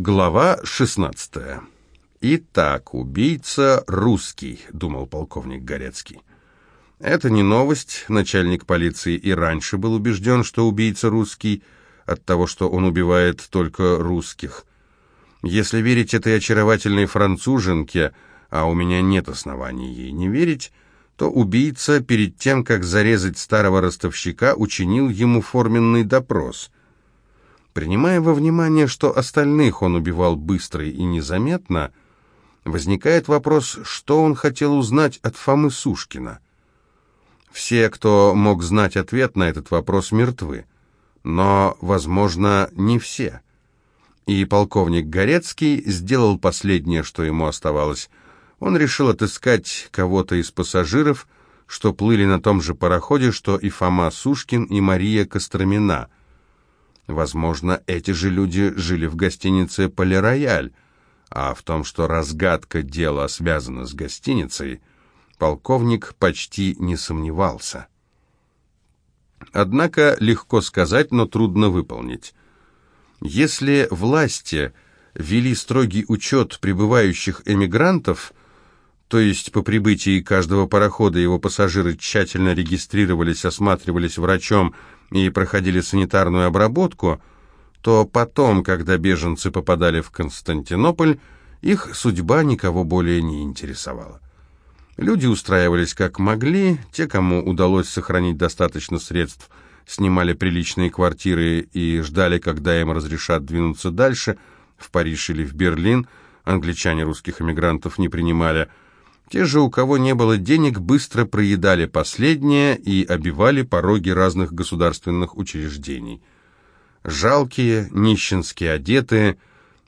Глава 16. «Итак, убийца русский», — думал полковник Горецкий. Это не новость, начальник полиции и раньше был убежден, что убийца русский, от того, что он убивает только русских. Если верить этой очаровательной француженке, а у меня нет оснований ей не верить, то убийца перед тем, как зарезать старого ростовщика, учинил ему форменный допрос — Принимая во внимание, что остальных он убивал быстро и незаметно, возникает вопрос, что он хотел узнать от Фомы Сушкина. Все, кто мог знать ответ на этот вопрос, мертвы. Но, возможно, не все. И полковник Горецкий сделал последнее, что ему оставалось. Он решил отыскать кого-то из пассажиров, что плыли на том же пароходе, что и Фома Сушкин и Мария Костромина – Возможно, эти же люди жили в гостинице «Полирояль», а в том, что разгадка дела связана с гостиницей, полковник почти не сомневался. Однако легко сказать, но трудно выполнить. Если власти вели строгий учет прибывающих эмигрантов, то есть по прибытии каждого парохода его пассажиры тщательно регистрировались, осматривались врачом и проходили санитарную обработку, то потом, когда беженцы попадали в Константинополь, их судьба никого более не интересовала. Люди устраивались как могли, те, кому удалось сохранить достаточно средств, снимали приличные квартиры и ждали, когда им разрешат двинуться дальше, в Париж или в Берлин, англичане русских эмигрантов не принимали – те же, у кого не было денег, быстро проедали последнее и обивали пороги разных государственных учреждений. Жалкие, нищенски одетые,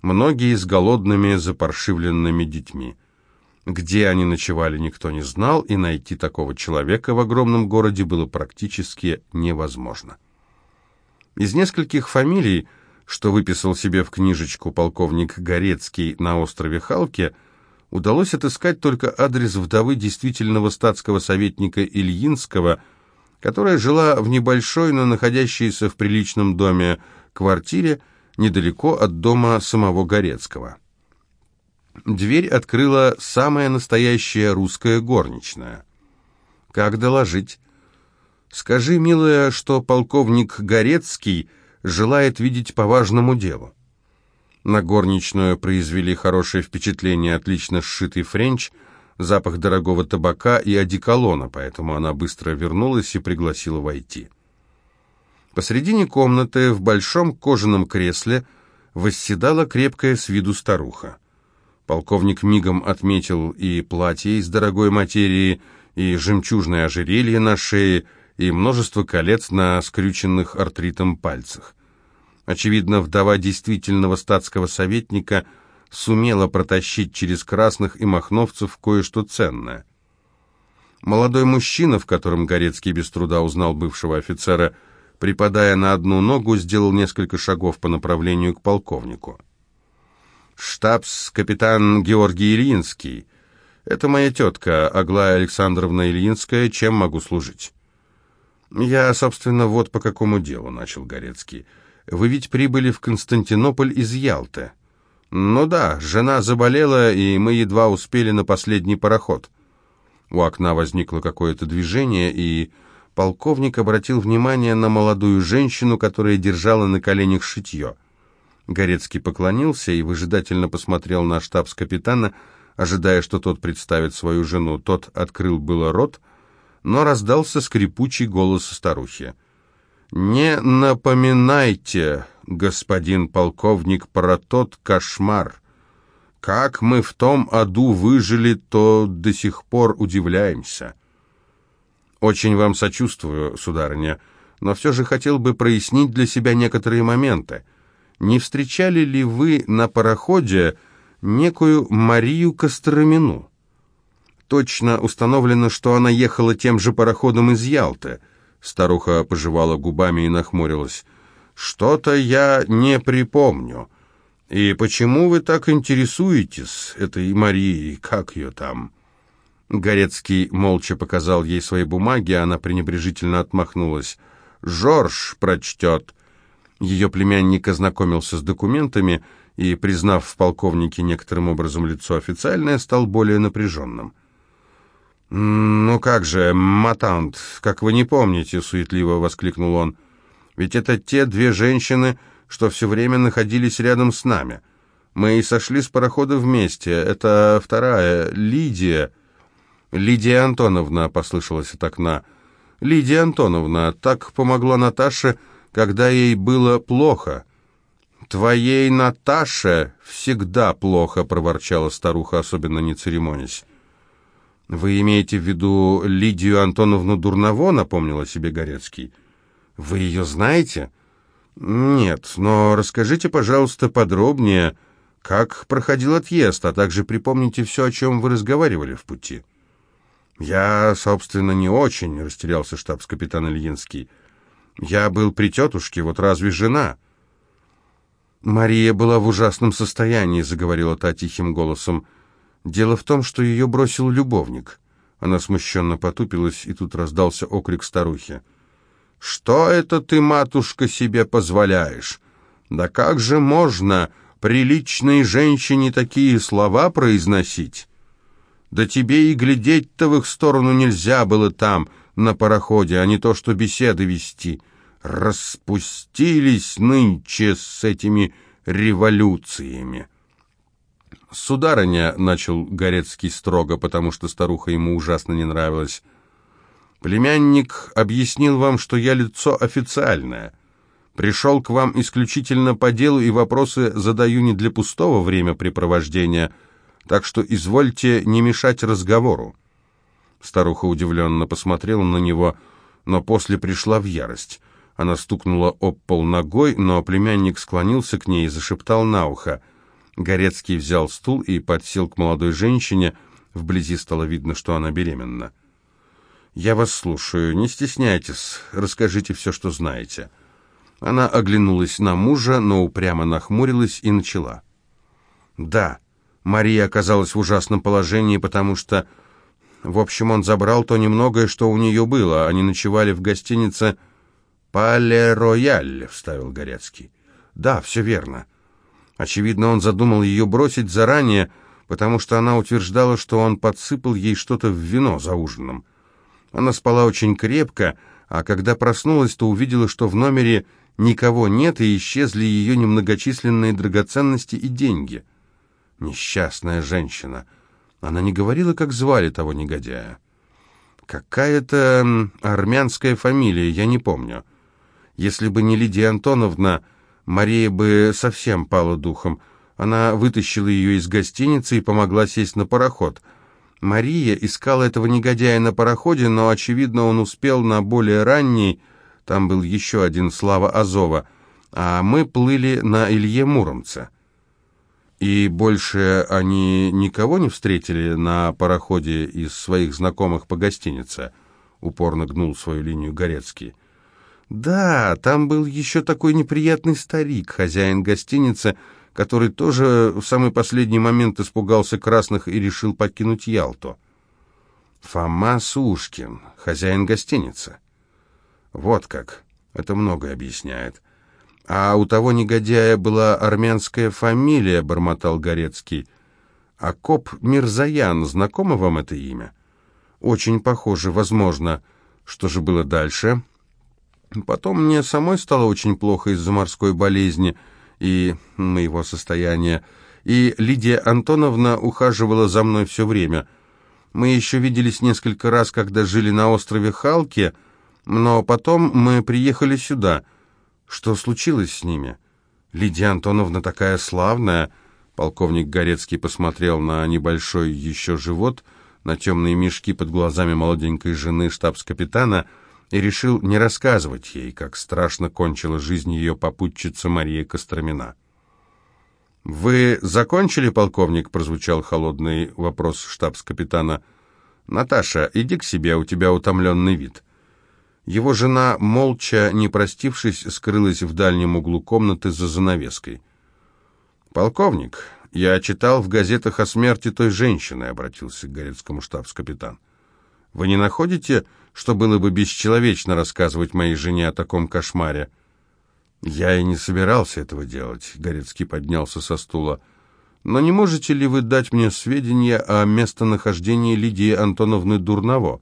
многие с голодными, запаршивленными детьми. Где они ночевали, никто не знал, и найти такого человека в огромном городе было практически невозможно. Из нескольких фамилий, что выписал себе в книжечку полковник Горецкий на острове Халке, удалось отыскать только адрес вдовы действительного статского советника Ильинского, которая жила в небольшой, но находящейся в приличном доме квартире недалеко от дома самого Горецкого. Дверь открыла самая настоящая русская горничная. «Как доложить?» «Скажи, милая, что полковник Горецкий желает видеть по важному делу». На горничную произвели хорошее впечатление отлично сшитый френч, запах дорогого табака и одеколона, поэтому она быстро вернулась и пригласила войти. Посредине комнаты в большом кожаном кресле восседала крепкая с виду старуха. Полковник мигом отметил и платье из дорогой материи, и жемчужное ожерелье на шее, и множество колец на скрюченных артритом пальцах. Очевидно, вдова действительного статского советника сумела протащить через красных и махновцев кое-что ценное. Молодой мужчина, в котором Горецкий без труда узнал бывшего офицера, припадая на одну ногу, сделал несколько шагов по направлению к полковнику. «Штабс-капитан Георгий Ильинский. Это моя тетка, Аглая Александровна Ильинская. Чем могу служить?» «Я, собственно, вот по какому делу», — начал Горецкий. Вы ведь прибыли в Константинополь из Ялты. Ну да, жена заболела, и мы едва успели на последний пароход. У окна возникло какое-то движение, и полковник обратил внимание на молодую женщину, которая держала на коленях шитье. Горецкий поклонился и выжидательно посмотрел на штабс-капитана, ожидая, что тот представит свою жену. Тот открыл было рот, но раздался скрипучий голос старухи. «Не напоминайте, господин полковник, про тот кошмар. Как мы в том аду выжили, то до сих пор удивляемся». «Очень вам сочувствую, сударыня, но все же хотел бы прояснить для себя некоторые моменты. Не встречали ли вы на пароходе некую Марию Костромину?» Точно установлено, что она ехала тем же пароходом из Ялты – Старуха пожевала губами и нахмурилась. «Что-то я не припомню. И почему вы так интересуетесь этой Марией, как ее там?» Горецкий молча показал ей свои бумаги, она пренебрежительно отмахнулась. «Жорж прочтет». Ее племянник ознакомился с документами и, признав в полковнике некоторым образом лицо официальное, стал более напряженным. «Ну как же, матант, как вы не помните?» — суетливо воскликнул он. «Ведь это те две женщины, что все время находились рядом с нами. Мы и сошли с парохода вместе. Это вторая, Лидия». «Лидия Антоновна», — послышалась от окна. «Лидия Антоновна, так помогла Наташе, когда ей было плохо». «Твоей Наташе всегда плохо», — проворчала старуха, особенно не церемонясь. «Вы имеете в виду Лидию Антоновну Дурново?» — напомнила себе Горецкий. «Вы ее знаете?» «Нет, но расскажите, пожалуйста, подробнее, как проходил отъезд, а также припомните все, о чем вы разговаривали в пути». «Я, собственно, не очень», — растерялся штабс-капитан Ильинский. «Я был при тетушке, вот разве жена?» «Мария была в ужасном состоянии», — заговорила та тихим голосом. Дело в том, что ее бросил любовник. Она смущенно потупилась, и тут раздался окрик старухи. «Что это ты, матушка, себе позволяешь? Да как же можно приличной женщине такие слова произносить? Да тебе и глядеть-то в их сторону нельзя было там, на пароходе, а не то что беседы вести. Распустились нынче с этими революциями». «Сударыня», — начал Горецкий строго, потому что старуха ему ужасно не нравилась, «племянник объяснил вам, что я лицо официальное. Пришел к вам исключительно по делу и вопросы задаю не для пустого времяпрепровождения, так что извольте не мешать разговору». Старуха удивленно посмотрела на него, но после пришла в ярость. Она стукнула об пол ногой, но племянник склонился к ней и зашептал на ухо — Горецкий взял стул и подсел к молодой женщине. Вблизи стало видно, что она беременна. «Я вас слушаю. Не стесняйтесь. Расскажите все, что знаете». Она оглянулась на мужа, но упрямо нахмурилась и начала. «Да, Мария оказалась в ужасном положении, потому что... В общем, он забрал то немногое, что у нее было. Они ночевали в гостинице «Пале-Рояль», — вставил Горецкий. «Да, все верно. Очевидно, он задумал ее бросить заранее, потому что она утверждала, что он подсыпал ей что-то в вино за ужином. Она спала очень крепко, а когда проснулась, то увидела, что в номере никого нет, и исчезли ее немногочисленные драгоценности и деньги. Несчастная женщина. Она не говорила, как звали того негодяя. Какая-то армянская фамилия, я не помню. Если бы не Лидия Антоновна, Мария бы совсем пала духом. Она вытащила ее из гостиницы и помогла сесть на пароход. Мария искала этого негодяя на пароходе, но, очевидно, он успел на более ранний, там был еще один Слава Азова, а мы плыли на Илье Муромце. И больше они никого не встретили на пароходе из своих знакомых по гостинице, упорно гнул свою линию Горецкий. Да, там был еще такой неприятный старик, хозяин гостиницы, который тоже в самый последний момент испугался красных и решил покинуть Ялту. Фома Сушкин, хозяин гостиницы. Вот как. Это многое объясняет. А у того негодяя была армянская фамилия, бормотал Горецкий. Акоп Мирзаян, знакомо вам это имя? Очень похоже, возможно. Что же было дальше? Потом мне самой стало очень плохо из-за морской болезни и моего состояния, и Лидия Антоновна ухаживала за мной все время. Мы еще виделись несколько раз, когда жили на острове Халки, но потом мы приехали сюда. Что случилось с ними? Лидия Антоновна такая славная. Полковник Горецкий посмотрел на небольшой еще живот, на темные мешки под глазами молоденькой жены штабс-капитана — и решил не рассказывать ей, как страшно кончила жизнь ее попутчица Мария Костромина. «Вы закончили, полковник?» — прозвучал холодный вопрос штабс-капитана. «Наташа, иди к себе, у тебя утомленный вид». Его жена, молча, не простившись, скрылась в дальнем углу комнаты за занавеской. «Полковник, я читал в газетах о смерти той женщины», — обратился к Горецкому штабс-капитан. «Вы не находите, что было бы бесчеловечно рассказывать моей жене о таком кошмаре. «Я и не собирался этого делать», — Горецкий поднялся со стула. «Но не можете ли вы дать мне сведения о местонахождении Лидии Антоновны Дурново?»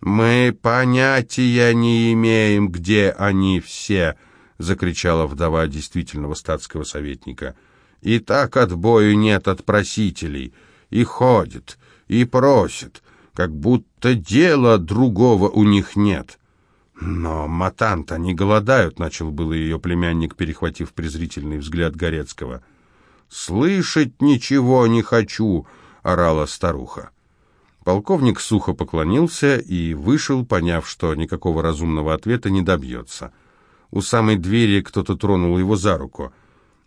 «Мы понятия не имеем, где они все», — закричала вдова действительного статского советника. «И так отбою нет от просителей. И ходят, и просят, как будто дела другого у них нет». «Но, матант, они голодают», — начал было ее племянник, перехватив презрительный взгляд Горецкого. «Слышать ничего не хочу», — орала старуха. Полковник сухо поклонился и вышел, поняв, что никакого разумного ответа не добьется. У самой двери кто-то тронул его за руку.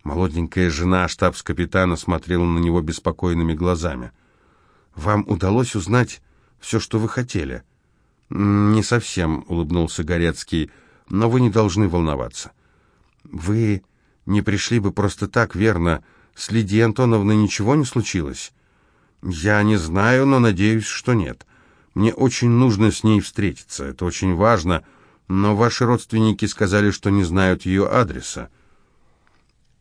Молоденькая жена штабс-капитана смотрела на него беспокойными глазами. «Вам удалось узнать все, что вы хотели?» «Не совсем», — улыбнулся Горецкий, — «но вы не должны волноваться». «Вы не пришли бы просто так, верно? С Лидией Антоновной ничего не случилось?» «Я не знаю, но надеюсь, что нет. Мне очень нужно с ней встретиться, это очень важно, но ваши родственники сказали, что не знают ее адреса».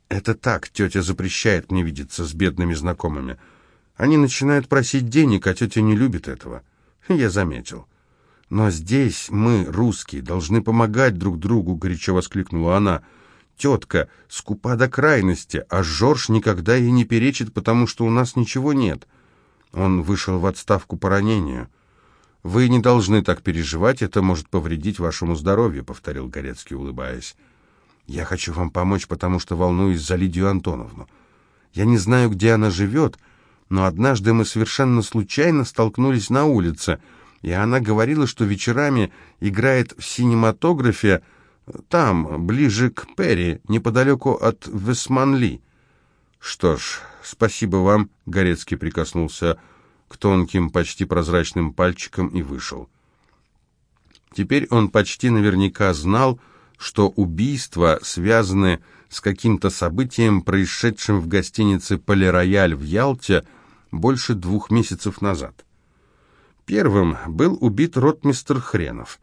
«Это так, тетя запрещает мне видеться с бедными знакомыми. Они начинают просить денег, а тетя не любит этого. Я заметил». «Но здесь мы, русские, должны помогать друг другу», — горячо воскликнула она. «Тетка скупа до крайности, а Жорж никогда ей не перечит, потому что у нас ничего нет». Он вышел в отставку по ранению. «Вы не должны так переживать, это может повредить вашему здоровью», — повторил Горецкий, улыбаясь. «Я хочу вам помочь, потому что волнуюсь за Лидию Антоновну. Я не знаю, где она живет, но однажды мы совершенно случайно столкнулись на улице — и она говорила, что вечерами играет в синематографе там, ближе к Перри, неподалеку от Весманли. «Что ж, спасибо вам», — Горецкий прикоснулся к тонким, почти прозрачным пальчикам и вышел. Теперь он почти наверняка знал, что убийства связаны с каким-то событием, происшедшим в гостинице «Полирояль» в Ялте больше двух месяцев назад. Первым был убит ротмистр Хренов.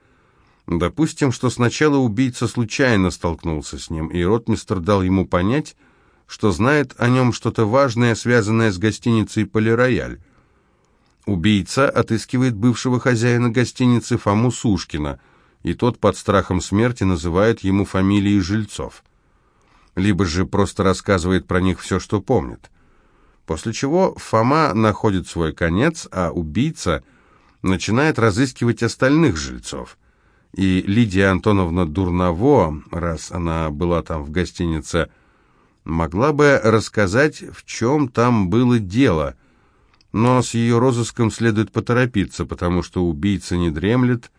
Допустим, что сначала убийца случайно столкнулся с ним, и ротмистр дал ему понять, что знает о нем что-то важное, связанное с гостиницей «Полирояль». Убийца отыскивает бывшего хозяина гостиницы Фому Сушкина, и тот под страхом смерти называет ему фамилии жильцов. Либо же просто рассказывает про них все, что помнит. После чего Фома находит свой конец, а убийца – начинает разыскивать остальных жильцов. И Лидия Антоновна Дурново, раз она была там в гостинице, могла бы рассказать, в чем там было дело. Но с ее розыском следует поторопиться, потому что убийца не дремлет,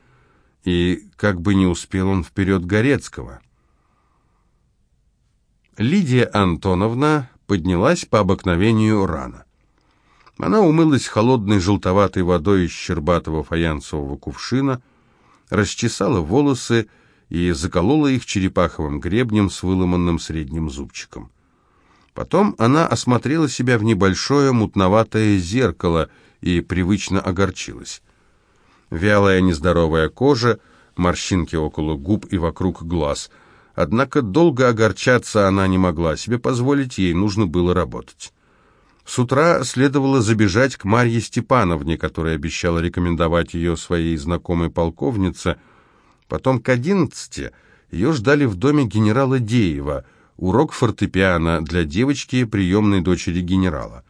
и как бы не успел он вперед Горецкого. Лидия Антоновна поднялась по обыкновению рано. Она умылась холодной желтоватой водой из щербатого фаянсового кувшина, расчесала волосы и заколола их черепаховым гребнем с выломанным средним зубчиком. Потом она осмотрела себя в небольшое мутноватое зеркало и привычно огорчилась. Вялая нездоровая кожа, морщинки около губ и вокруг глаз. Однако долго огорчаться она не могла себе позволить, ей нужно было работать. С утра следовало забежать к Марье Степановне, которая обещала рекомендовать ее своей знакомой полковнице. Потом к одиннадцати ее ждали в доме генерала Деева, урок фортепиано для девочки, приемной дочери генерала.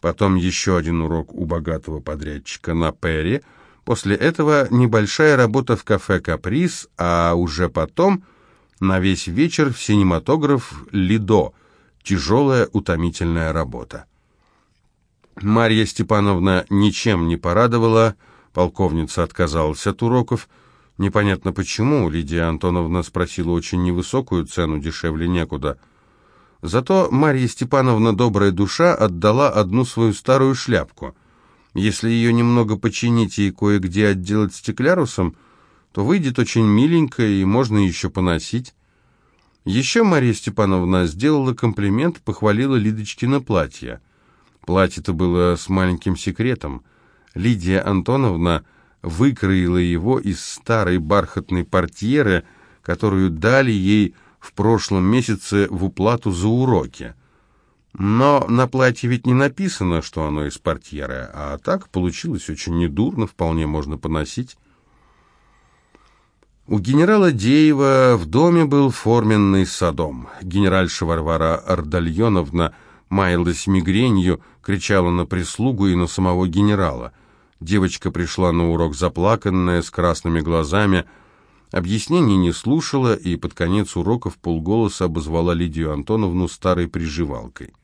Потом еще один урок у богатого подрядчика на Перри. После этого небольшая работа в кафе «Каприз», а уже потом на весь вечер в синематограф «Лидо». Тяжелая, утомительная работа. Марья Степановна ничем не порадовала, полковница отказалась от уроков. Непонятно почему, Лидия Антоновна спросила очень невысокую цену, дешевле некуда. Зато Марья Степановна, добрая душа, отдала одну свою старую шляпку. Если ее немного починить и кое-где отделать стеклярусом, то выйдет очень миленькая и можно еще поносить. Еще Марья Степановна сделала комплимент, похвалила Лидочкино платье. Платье-то было с маленьким секретом. Лидия Антоновна выкроила его из старой бархатной портьеры, которую дали ей в прошлом месяце в уплату за уроки. Но на платье ведь не написано, что оно из портьеры, а так получилось очень недурно, вполне можно поносить. У генерала Деева в доме был форменный садом. Генеральша Варвара Ардальоновна маялась мигренью, кричала на прислугу и на самого генерала. Девочка пришла на урок заплаканная, с красными глазами, объяснений не слушала и под конец урока в полголоса обозвала Лидию Антоновну старой приживалкой.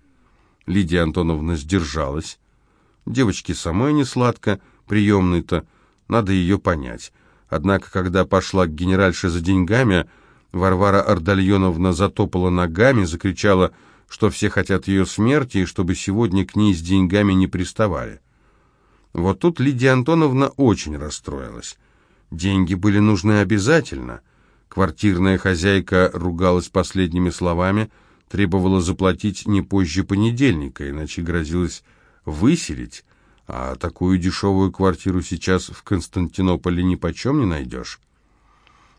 Лидия Антоновна сдержалась. Девочке самой не сладко, приемной-то, надо ее понять. Однако, когда пошла к генеральше за деньгами, Варвара Ардальоновна затопала ногами, закричала, что все хотят ее смерти, и чтобы сегодня к ней с деньгами не приставали. Вот тут Лидия Антоновна очень расстроилась. Деньги были нужны обязательно. Квартирная хозяйка ругалась последними словами – требовала заплатить не позже понедельника, иначе грозилось выселить, а такую дешевую квартиру сейчас в Константинополе ни почем не найдешь.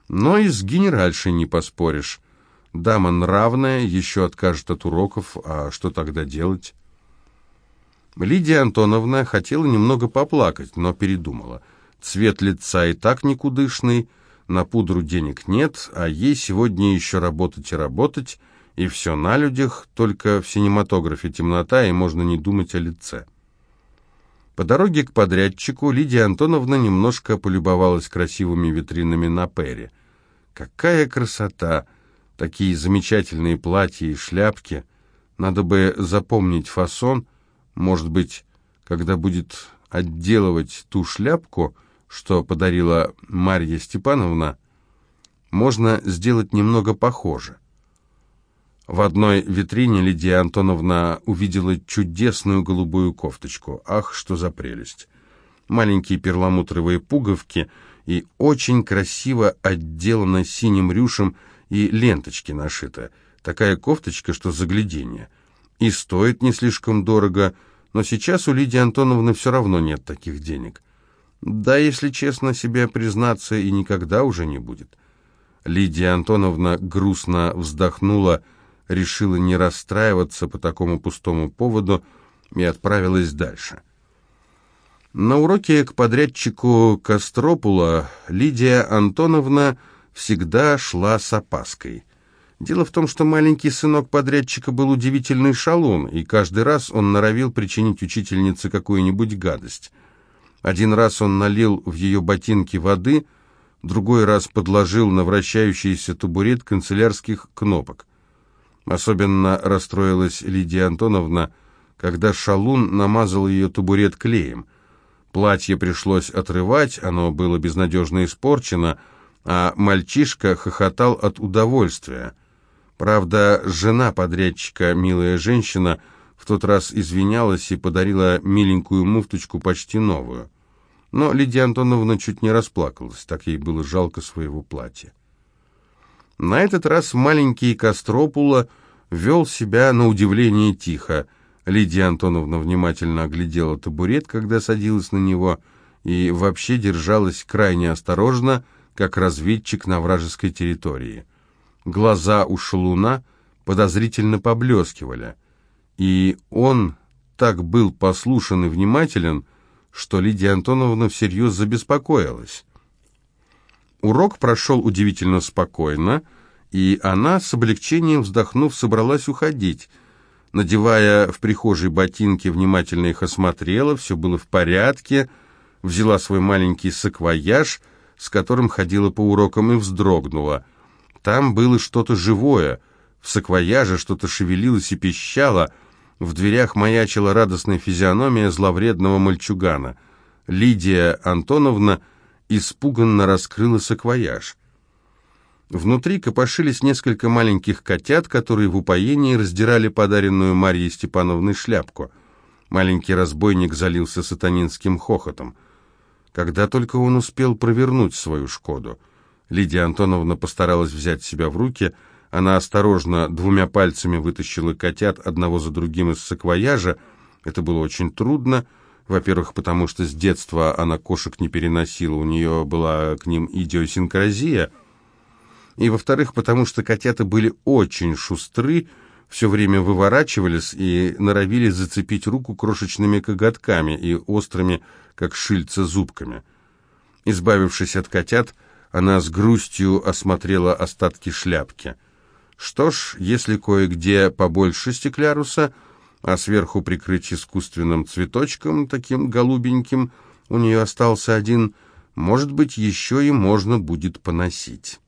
Но и с генеральшей не поспоришь. Дама нравная, еще откажет от уроков, а что тогда делать? Лидия Антоновна хотела немного поплакать, но передумала. Цвет лица и так никудышный, на пудру денег нет, а ей сегодня еще работать и работать, и все на людях, только в синематографе темнота, и можно не думать о лице. По дороге к подрядчику Лидия Антоновна немножко полюбовалась красивыми витринами на Перри. Какая красота! Такие замечательные платья и шляпки. Надо бы запомнить фасон. Может быть, когда будет отделывать ту шляпку, что подарила Марья Степановна, можно сделать немного похоже. В одной витрине Лидия Антоновна увидела чудесную голубую кофточку. Ах, что за прелесть! Маленькие перламутровые пуговки и очень красиво отделана синим рюшем и ленточки нашиты. Такая кофточка, что загляденье. И стоит не слишком дорого, но сейчас у Лидии Антоновны все равно нет таких денег. Да, если честно себе признаться, и никогда уже не будет. Лидия Антоновна грустно вздохнула, решила не расстраиваться по такому пустому поводу и отправилась дальше. На уроке к подрядчику Костропула Лидия Антоновна всегда шла с опаской. Дело в том, что маленький сынок подрядчика был удивительный шалун, и каждый раз он норовил причинить учительнице какую-нибудь гадость. Один раз он налил в ее ботинки воды, другой раз подложил на вращающийся табурет канцелярских кнопок. Особенно расстроилась Лидия Антоновна, когда шалун намазал ее табурет клеем. Платье пришлось отрывать, оно было безнадежно испорчено, а мальчишка хохотал от удовольствия. Правда, жена подрядчика, милая женщина, в тот раз извинялась и подарила миленькую муфточку почти новую. Но Лидия Антоновна чуть не расплакалась, так ей было жалко своего платья. На этот раз маленький Костропула вел себя на удивление тихо. Лидия Антоновна внимательно оглядела табурет, когда садилась на него, и вообще держалась крайне осторожно, как разведчик на вражеской территории. Глаза у шалуна подозрительно поблескивали, и он так был послушен и внимателен, что Лидия Антоновна всерьез забеспокоилась. Урок прошел удивительно спокойно, и она, с облегчением вздохнув, собралась уходить. Надевая в прихожей ботинки, внимательно их осмотрела, все было в порядке, взяла свой маленький саквояж, с которым ходила по урокам, и вздрогнула. Там было что-то живое, в саквояже что-то шевелилось и пищало, в дверях маячила радостная физиономия зловредного мальчугана. Лидия Антоновна испуганно раскрыла саквояж. Внутри копошились несколько маленьких котят, которые в упоении раздирали подаренную Марьей Степановной шляпку. Маленький разбойник залился сатанинским хохотом. Когда только он успел провернуть свою «Шкоду». Лидия Антоновна постаралась взять себя в руки. Она осторожно двумя пальцами вытащила котят одного за другим из саквояжа. Это было очень трудно. Во-первых, потому что с детства она кошек не переносила, у нее была к ним идиосинкразия – и, во-вторых, потому что котята были очень шустры, все время выворачивались и норовили зацепить руку крошечными коготками и острыми, как шильца, зубками. Избавившись от котят, она с грустью осмотрела остатки шляпки. Что ж, если кое-где побольше стекляруса, а сверху прикрыть искусственным цветочком, таким голубеньким, у нее остался один, может быть, еще и можно будет поносить.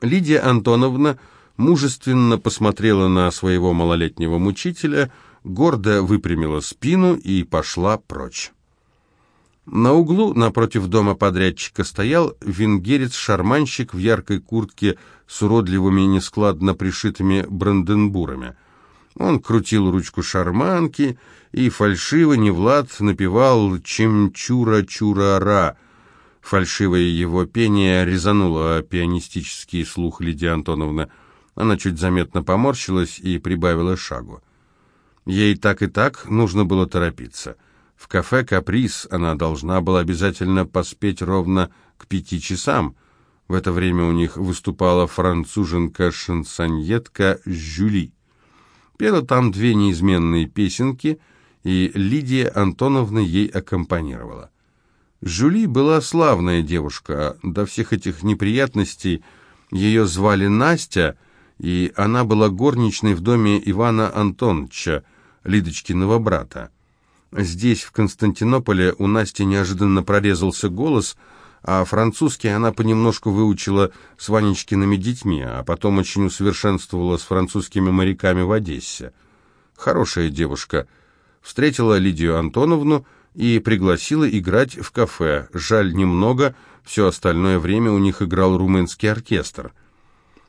Лидия Антоновна мужественно посмотрела на своего малолетнего мучителя, гордо выпрямила спину и пошла прочь. На углу напротив дома подрядчика стоял венгерец-шарманщик в яркой куртке с уродливыми нескладно пришитыми бранденбурами. Он крутил ручку шарманки и фальшиво не Влад напевал «Чемчура-чура-ра». Фальшивое его пение резануло пианистический слух Лидии Антоновны. Она чуть заметно поморщилась и прибавила шагу. Ей так и так нужно было торопиться. В кафе «Каприз» она должна была обязательно поспеть ровно к пяти часам. В это время у них выступала француженка-шансоньетка Жюли. Пела там две неизменные песенки, и Лидия Антоновна ей аккомпанировала. Жюли была славная девушка, до всех этих неприятностей ее звали Настя, и она была горничной в доме Ивана Антоновича, Лидочкиного брата. Здесь, в Константинополе, у Насти неожиданно прорезался голос, а французский она понемножку выучила с Ванечкиными детьми, а потом очень усовершенствовала с французскими моряками в Одессе. Хорошая девушка. Встретила Лидию Антоновну, и пригласила играть в кафе. Жаль, немного, все остальное время у них играл румынский оркестр.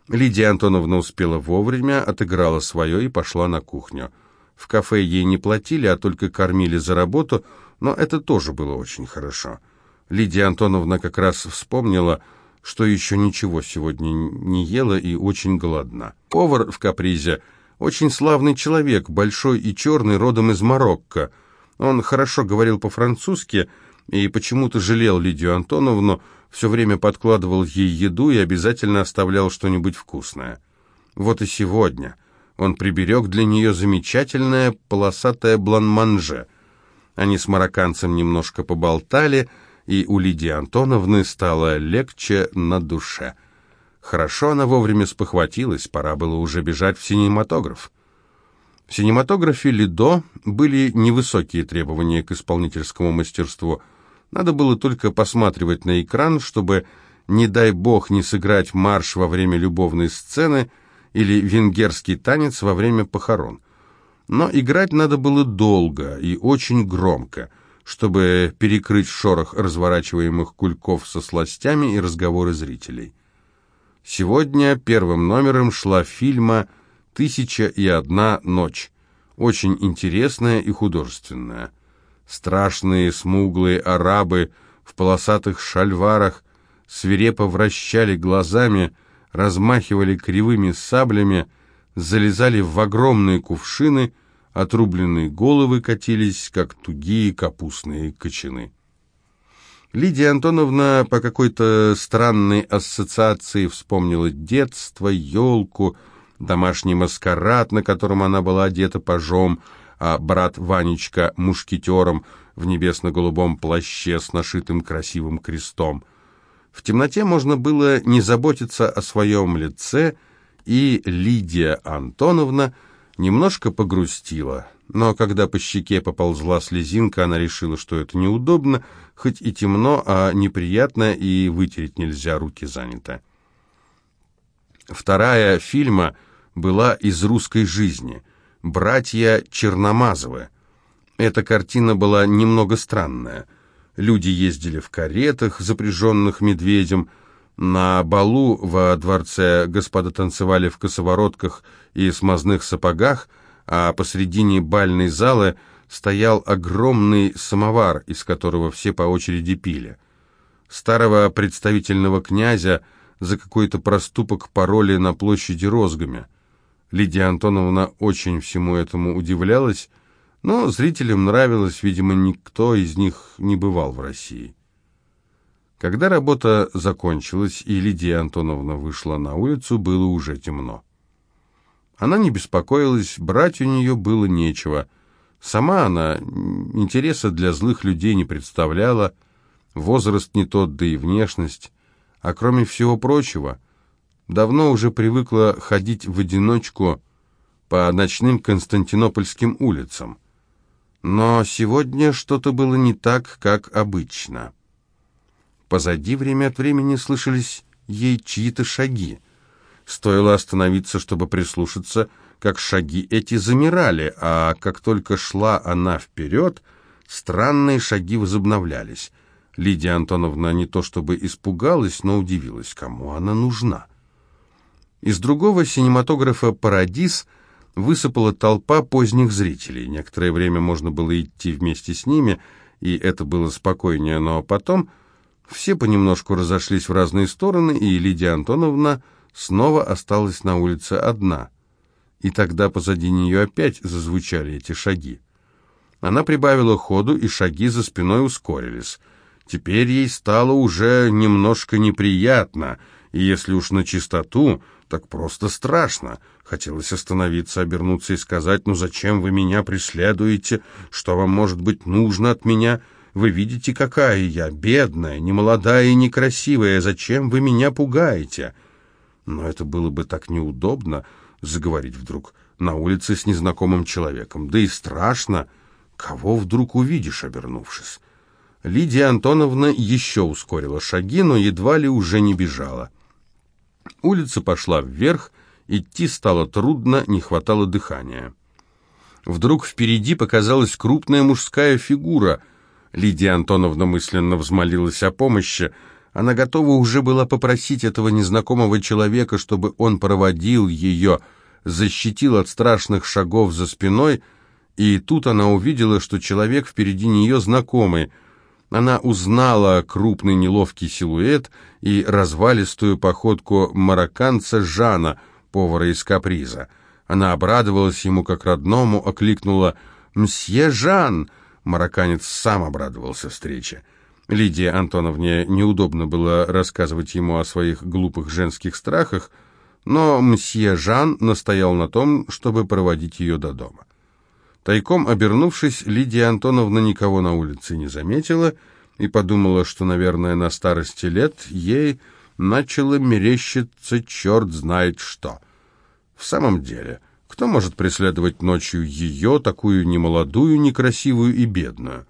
Лидия Антоновна успела вовремя, отыграла свое и пошла на кухню. В кафе ей не платили, а только кормили за работу, но это тоже было очень хорошо. Лидия Антоновна как раз вспомнила, что еще ничего сегодня не ела и очень голодна. Повар в капризе очень славный человек, большой и черный, родом из Марокко – он хорошо говорил по-французски и почему-то жалел Лидию Антоновну, все время подкладывал ей еду и обязательно оставлял что-нибудь вкусное. Вот и сегодня он приберег для нее замечательное полосатое бланманже. Они с марокканцем немножко поболтали, и у Лидии Антоновны стало легче на душе. Хорошо она вовремя спохватилась, пора было уже бежать в синематограф. В синематографе «Лидо» были невысокие требования к исполнительскому мастерству. Надо было только посматривать на экран, чтобы, не дай бог, не сыграть марш во время любовной сцены или венгерский танец во время похорон. Но играть надо было долго и очень громко, чтобы перекрыть шорох разворачиваемых кульков со сластями и разговоры зрителей. Сегодня первым номером шла фильма «Тысяча и одна ночь». Очень интересная и художественная. Страшные смуглые арабы в полосатых шальварах свирепо вращали глазами, размахивали кривыми саблями, залезали в огромные кувшины, отрубленные головы катились, как тугие капустные кочаны. Лидия Антоновна по какой-то странной ассоциации вспомнила детство, елку, домашний маскарад, на котором она была одета пажом, а брат Ванечка — мушкетером в небесно-голубом плаще с нашитым красивым крестом. В темноте можно было не заботиться о своем лице, и Лидия Антоновна немножко погрустила. Но когда по щеке поползла слезинка, она решила, что это неудобно, хоть и темно, а неприятно, и вытереть нельзя, руки заняты. Вторая фильма была из русской жизни «Братья Черномазовы». Эта картина была немного странная. Люди ездили в каретах, запряженных медведем. На балу во дворце господа танцевали в косоворотках и смазных сапогах, а посредине бальной залы стоял огромный самовар, из которого все по очереди пили. Старого представительного князя – за какой-то проступок пароли на площади розгами. Лидия Антоновна очень всему этому удивлялась, но зрителям нравилось, видимо, никто из них не бывал в России. Когда работа закончилась и Лидия Антоновна вышла на улицу, было уже темно. Она не беспокоилась, брать у нее было нечего. Сама она интереса для злых людей не представляла, возраст не тот, да и внешность. А кроме всего прочего, давно уже привыкла ходить в одиночку по ночным константинопольским улицам. Но сегодня что-то было не так, как обычно. Позади время от времени слышались ей чьи-то шаги. Стоило остановиться, чтобы прислушаться, как шаги эти замирали, а как только шла она вперед, странные шаги возобновлялись. Лидия Антоновна не то чтобы испугалась, но удивилась, кому она нужна. Из другого синематографа «Парадис» высыпала толпа поздних зрителей. Некоторое время можно было идти вместе с ними, и это было спокойнее, но потом все понемножку разошлись в разные стороны, и Лидия Антоновна снова осталась на улице одна. И тогда позади нее опять зазвучали эти шаги. Она прибавила ходу, и шаги за спиной ускорились — Теперь ей стало уже немножко неприятно, и если уж на чистоту, так просто страшно. Хотелось остановиться, обернуться и сказать, «Ну зачем вы меня преследуете? Что вам может быть нужно от меня? Вы видите, какая я, бедная, немолодая и некрасивая. Зачем вы меня пугаете?» Но это было бы так неудобно заговорить вдруг на улице с незнакомым человеком. Да и страшно, кого вдруг увидишь, обернувшись. Лидия Антоновна еще ускорила шаги, но едва ли уже не бежала. Улица пошла вверх, идти стало трудно, не хватало дыхания. Вдруг впереди показалась крупная мужская фигура. Лидия Антоновна мысленно взмолилась о помощи. Она готова уже была попросить этого незнакомого человека, чтобы он проводил ее, защитил от страшных шагов за спиной, и тут она увидела, что человек впереди нее знакомый — она узнала крупный неловкий силуэт и развалистую походку марокканца Жана, повара из Каприза. Она обрадовалась ему как родному, окликнула «Мсье Жан!» Марокканец сам обрадовался встрече. Лидии Антоновне неудобно было рассказывать ему о своих глупых женских страхах, но мсье Жан настоял на том, чтобы проводить ее до дома. Тайком обернувшись, Лидия Антоновна никого на улице не заметила и подумала, что, наверное, на старости лет ей начало мерещиться черт знает что. В самом деле, кто может преследовать ночью ее, такую немолодую, некрасивую и бедную?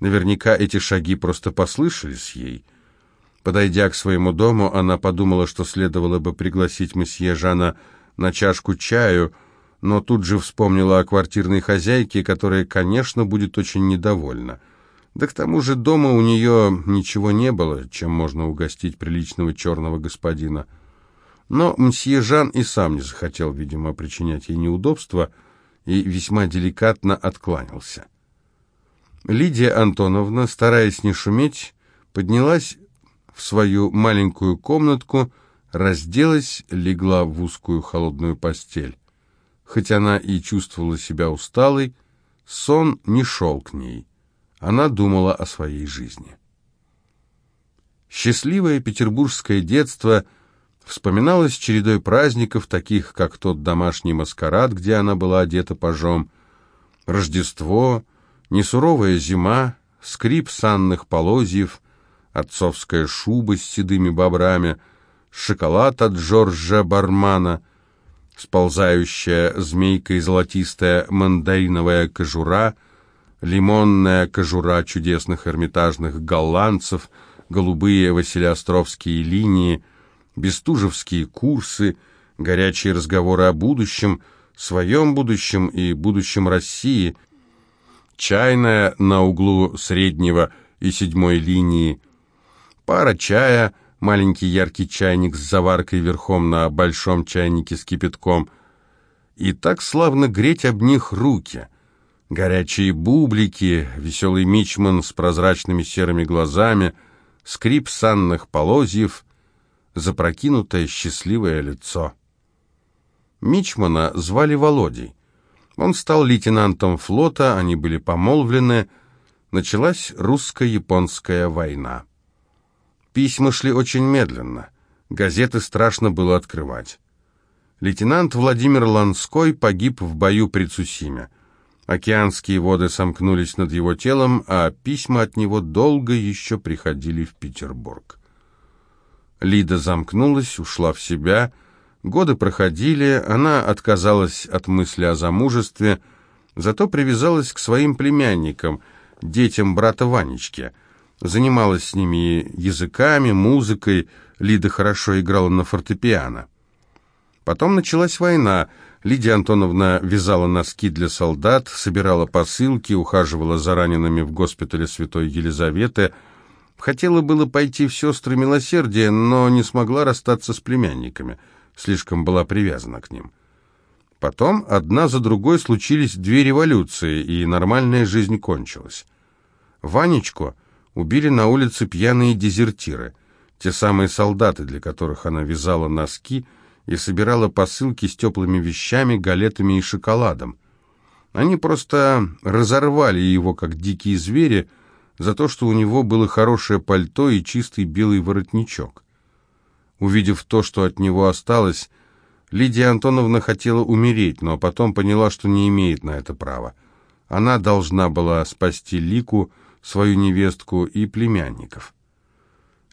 Наверняка эти шаги просто послышались ей. Подойдя к своему дому, она подумала, что следовало бы пригласить месье Жана на чашку чаю, но тут же вспомнила о квартирной хозяйке, которая, конечно, будет очень недовольна. Да к тому же дома у нее ничего не было, чем можно угостить приличного черного господина. Но мсье Жан и сам не захотел, видимо, причинять ей неудобства, и весьма деликатно откланялся. Лидия Антоновна, стараясь не шуметь, поднялась в свою маленькую комнатку, разделась, легла в узкую холодную постель. Хоть она и чувствовала себя усталой, сон не шел к ней. Она думала о своей жизни. Счастливое петербургское детство вспоминалось чередой праздников, таких как тот домашний маскарад, где она была одета пожом, Рождество, несуровая зима, скрип санных полозьев, отцовская шуба с седыми бобрами, шоколад от Джорджа Бармана — сползающая змейкой золотистая мандариновая кожура, лимонная кожура чудесных эрмитажных голландцев, голубые василиостровские линии, бестужевские курсы, горячие разговоры о будущем, своем будущем и будущем России, чайная на углу среднего и седьмой линии, пара чая — маленький яркий чайник с заваркой верхом на большом чайнике с кипятком. И так славно греть об них руки. Горячие бублики, веселый мичман с прозрачными серыми глазами, скрип санных полозьев, запрокинутое счастливое лицо. Мичмана звали Володей. Он стал лейтенантом флота, они были помолвлены. Началась русско-японская война. Письма шли очень медленно. Газеты страшно было открывать. Лейтенант Владимир Ланской погиб в бою при Цусиме. Океанские воды сомкнулись над его телом, а письма от него долго еще приходили в Петербург. Лида замкнулась, ушла в себя. Годы проходили, она отказалась от мысли о замужестве, зато привязалась к своим племянникам, детям брата Ванечки. Занималась с ними языками, музыкой, Лида хорошо играла на фортепиано. Потом началась война — Лидия Антоновна вязала носки для солдат, собирала посылки, ухаживала за ранеными в госпитале Святой Елизаветы. Хотела было пойти в сестры милосердия, но не смогла расстаться с племянниками. Слишком была привязана к ним. Потом одна за другой случились две революции, и нормальная жизнь кончилась. Ванечку убили на улице пьяные дезертиры, те самые солдаты, для которых она вязала носки – и собирала посылки с теплыми вещами, галетами и шоколадом. Они просто разорвали его, как дикие звери, за то, что у него было хорошее пальто и чистый белый воротничок. Увидев то, что от него осталось, Лидия Антоновна хотела умереть, но потом поняла, что не имеет на это права. Она должна была спасти Лику, свою невестку и племянников.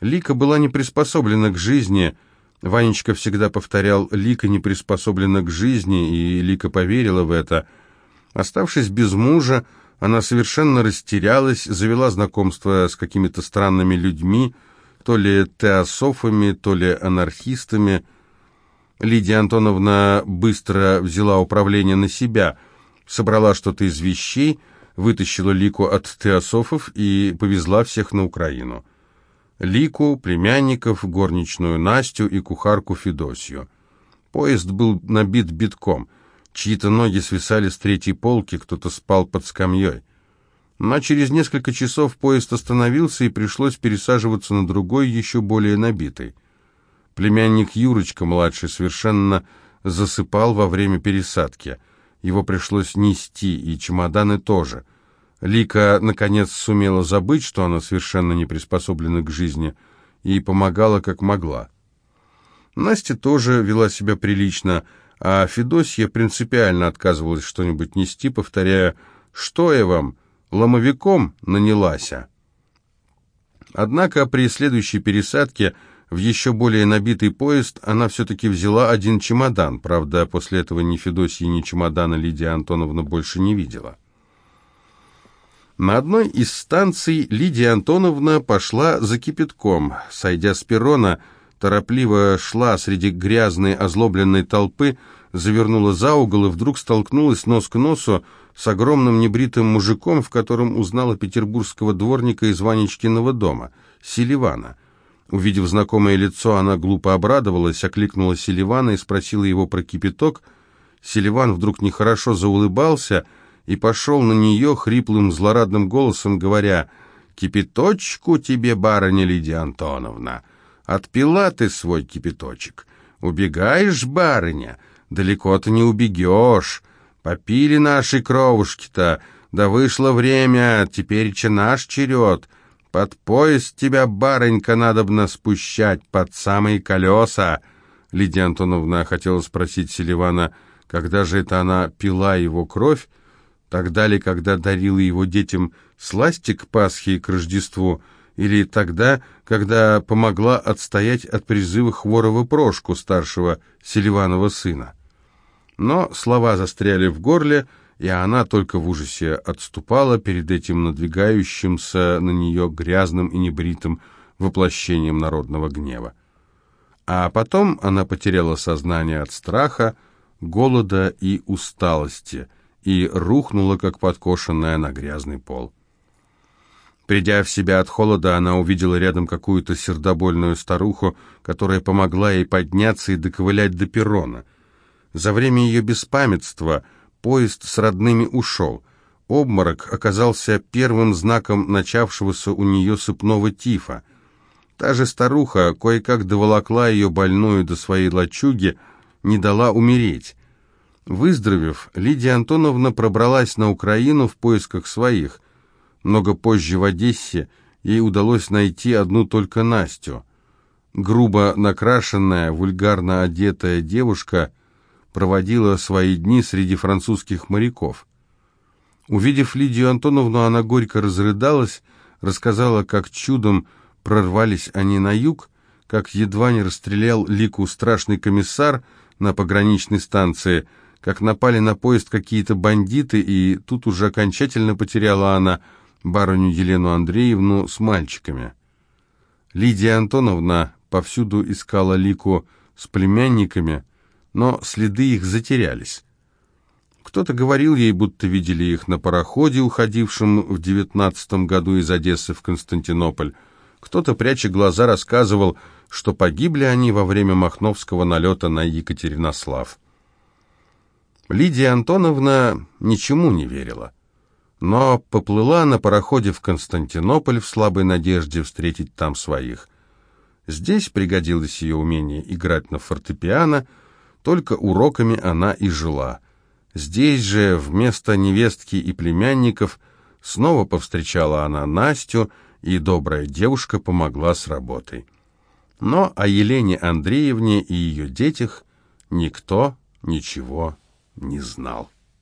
Лика была не приспособлена к жизни, Ванечка всегда повторял, Лика не приспособлена к жизни, и Лика поверила в это. Оставшись без мужа, она совершенно растерялась, завела знакомство с какими-то странными людьми, то ли теософами, то ли анархистами. Лидия Антоновна быстро взяла управление на себя, собрала что-то из вещей, вытащила Лику от теософов и повезла всех на Украину. Лику, племянников, горничную Настю и кухарку Федосью. Поезд был набит битком. Чьи-то ноги свисали с третьей полки, кто-то спал под скамьей. Но через несколько часов поезд остановился, и пришлось пересаживаться на другой, еще более набитый. Племянник Юрочка, младший, совершенно засыпал во время пересадки. Его пришлось нести, и чемоданы тоже — Лика, наконец, сумела забыть, что она совершенно не приспособлена к жизни, и помогала как могла. Настя тоже вела себя прилично, а Федосья принципиально отказывалась что-нибудь нести, повторяя «Что я вам, ломовиком нанялася?» Однако при следующей пересадке в еще более набитый поезд она все-таки взяла один чемодан, правда, после этого ни Федосьи, ни чемодана Лидия Антоновна больше не видела. На одной из станций Лидия Антоновна пошла за кипятком. Сойдя с перрона, торопливо шла среди грязной озлобленной толпы, завернула за угол и вдруг столкнулась нос к носу с огромным небритым мужиком, в котором узнала петербургского дворника из Ванечкиного дома, Селивана. Увидев знакомое лицо, она глупо обрадовалась, окликнула Селивана и спросила его про кипяток. Селиван вдруг нехорошо заулыбался — и пошел на нее хриплым злорадным голосом, говоря, «Кипяточку тебе, барыня Лидия Антоновна, отпила ты свой кипяточек. Убегаешь, барыня, далеко ты не убегешь. Попили наши кровушки-то, да вышло время, теперь че наш черед. Под пояс тебя, барынька, надобно спущать, под самые колеса». Лидия Антоновна хотела спросить Селивана, когда же это она пила его кровь, Тогда ли, когда дарила его детям сласти к Пасхе и к Рождеству, или тогда, когда помогла отстоять от призыва Хворова Прошку, старшего Селиванова сына. Но слова застряли в горле, и она только в ужасе отступала перед этим надвигающимся на нее грязным и небритым воплощением народного гнева. А потом она потеряла сознание от страха, голода и усталости – и рухнула, как подкошенная на грязный пол. Придя в себя от холода, она увидела рядом какую-то сердобольную старуху, которая помогла ей подняться и доковылять до перрона. За время ее беспамятства поезд с родными ушел. Обморок оказался первым знаком начавшегося у нее сыпного тифа. Та же старуха кое-как доволокла ее больную до своей лачуги, не дала умереть. Выздоровев, Лидия Антоновна пробралась на Украину в поисках своих. Много позже в Одессе ей удалось найти одну только Настю. Грубо накрашенная, вульгарно одетая девушка проводила свои дни среди французских моряков. Увидев Лидию Антоновну, она горько разрыдалась, рассказала, как чудом прорвались они на юг, как едва не расстрелял Лику страшный комиссар на пограничной станции, как напали на поезд какие-то бандиты, и тут уже окончательно потеряла она барыню Елену Андреевну с мальчиками. Лидия Антоновна повсюду искала Лику с племянниками, но следы их затерялись. Кто-то говорил ей, будто видели их на пароходе, уходившем в девятнадцатом году из Одессы в Константинополь. Кто-то, пряча глаза, рассказывал, что погибли они во время махновского налета на Екатеринослав. Лидия Антоновна ничему не верила, но поплыла на пароходе в Константинополь в слабой надежде встретить там своих. Здесь пригодилось ее умение играть на фортепиано, только уроками она и жила. Здесь же вместо невестки и племянников снова повстречала она Настю, и добрая девушка помогла с работой. Но о Елене Андреевне и ее детях никто ничего не знал.